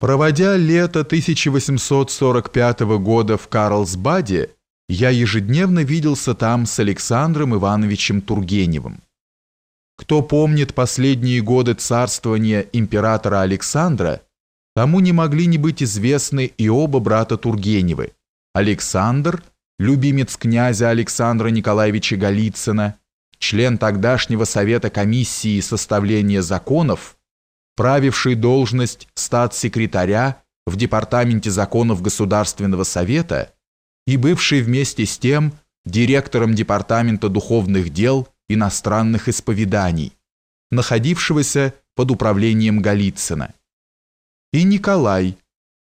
Проводя лето 1845 года в Карлсбаде, я ежедневно виделся там с Александром Ивановичем Тургеневым. Кто помнит последние годы царствования императора Александра, тому не могли не быть известны и оба брата Тургеневы. Александр, любимец князя Александра Николаевича Голицына, член тогдашнего совета комиссии составления законов, правивший должность статс-секретаря в Департаменте законов Государственного совета и бывший вместе с тем директором Департамента духовных дел иностранных исповеданий, находившегося под управлением Голицына, и Николай,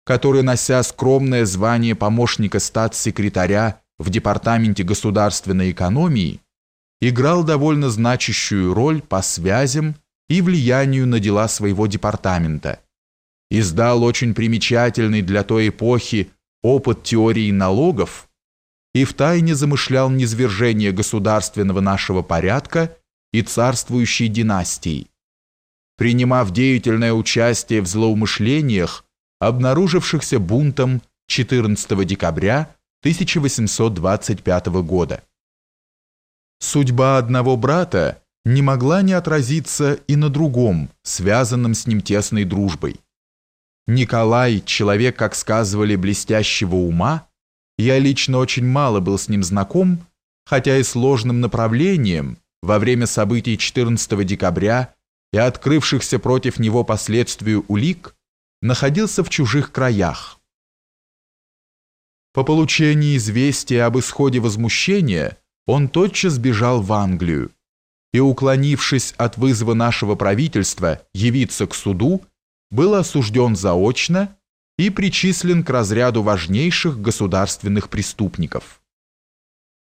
который, нося скромное звание помощника статс-секретаря в Департаменте государственной экономии, играл довольно значащую роль по связям и влиянию на дела своего департамента. Издал очень примечательный для той эпохи опыт теории налогов и втайне замышлял низвержение государственного нашего порядка и царствующей династии, принимав деятельное участие в злоумышлениях, обнаружившихся бунтом 14 декабря 1825 года. Судьба одного брата не могла не отразиться и на другом, связанном с ним тесной дружбой. Николай, человек, как сказывали, блестящего ума, я лично очень мало был с ним знаком, хотя и сложным направлением во время событий 14 декабря и открывшихся против него последствию улик, находился в чужих краях. По получении известия об исходе возмущения он тотчас бежал в Англию, и, уклонившись от вызова нашего правительства явиться к суду, был осужден заочно и причислен к разряду важнейших государственных преступников.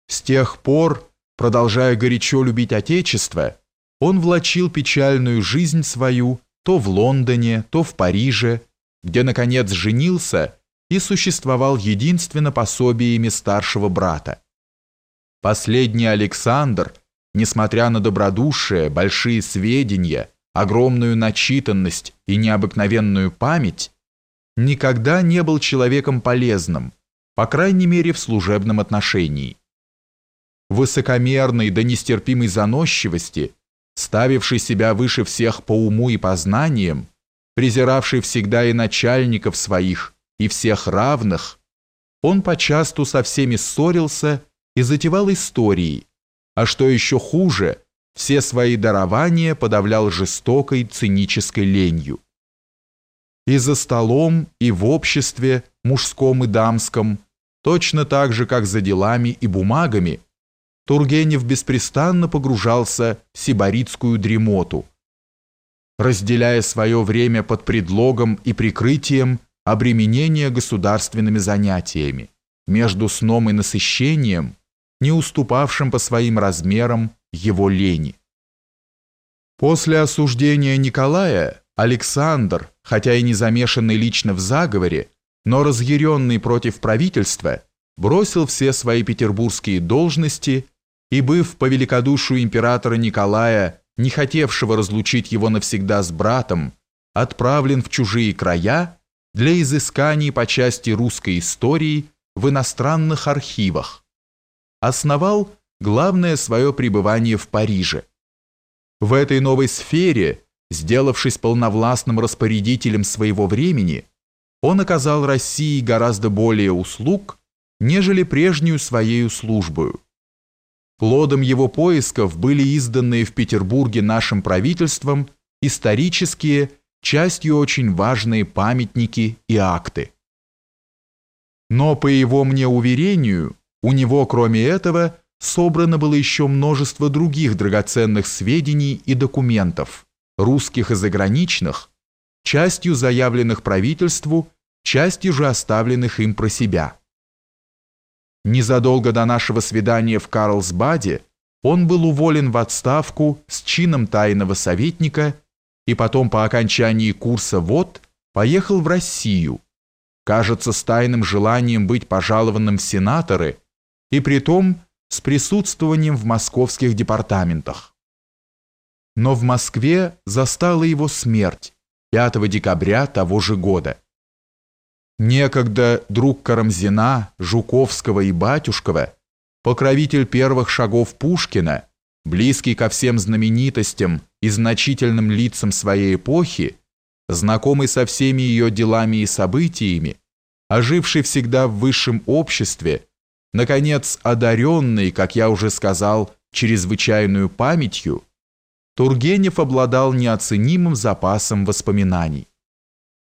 С тех пор, продолжая горячо любить Отечество, он влачил печальную жизнь свою то в Лондоне, то в Париже, где, наконец, женился и существовал единственно пособиями старшего брата. Последний Александр – несмотря на добродушие, большие сведения, огромную начитанность и необыкновенную память, никогда не был человеком полезным, по крайней мере в служебном отношении. Высокомерный до нестерпимой заносчивости, ставивший себя выше всех по уму и познаниям, презиравший всегда и начальников своих, и всех равных, он почасту со всеми ссорился и затевал истории, а что еще хуже, все свои дарования подавлял жестокой цинической ленью. И за столом, и в обществе, мужском и дамском, точно так же, как за делами и бумагами, Тургенев беспрестанно погружался в сибаритскую дремоту, разделяя свое время под предлогом и прикрытием обременения государственными занятиями, между сном и насыщением, не уступавшим по своим размерам его лени. После осуждения Николая Александр, хотя и не замешанный лично в заговоре, но разъяренный против правительства, бросил все свои петербургские должности и, быв по великодушию императора Николая, не хотевшего разлучить его навсегда с братом, отправлен в чужие края для изысканий по части русской истории в иностранных архивах, основал главное свое пребывание в Париже. В этой новой сфере, сделавшись полновластным распорядителем своего времени, он оказал России гораздо более услуг, нежели прежнюю своей службою. Плодом его поисков были изданные в Петербурге нашим правительством исторические, частью очень важные памятники и акты. Но, по его мне уверению, у него, кроме этого, собрано было еще множество других драгоценных сведений и документов, русских и заграничных, частью заявленных правительству, частью же оставленных им про себя. Незадолго до нашего свидания в Карлсбаде он был уволен в отставку с чином тайного советника и потом по окончании курса ВОД поехал в Россию, кажется, с тайным желанием быть пожалованным в сенаторы – и притом с присутствованием в московских департаментах. Но в Москве застала его смерть 5 декабря того же года. Некогда друг Карамзина, Жуковского и Батюшкова, покровитель первых шагов Пушкина, близкий ко всем знаменитостям и значительным лицам своей эпохи, знакомый со всеми ее делами и событиями, оживший всегда в высшем обществе, наконец, одаренный, как я уже сказал, чрезвычайную памятью, Тургенев обладал неоценимым запасом воспоминаний.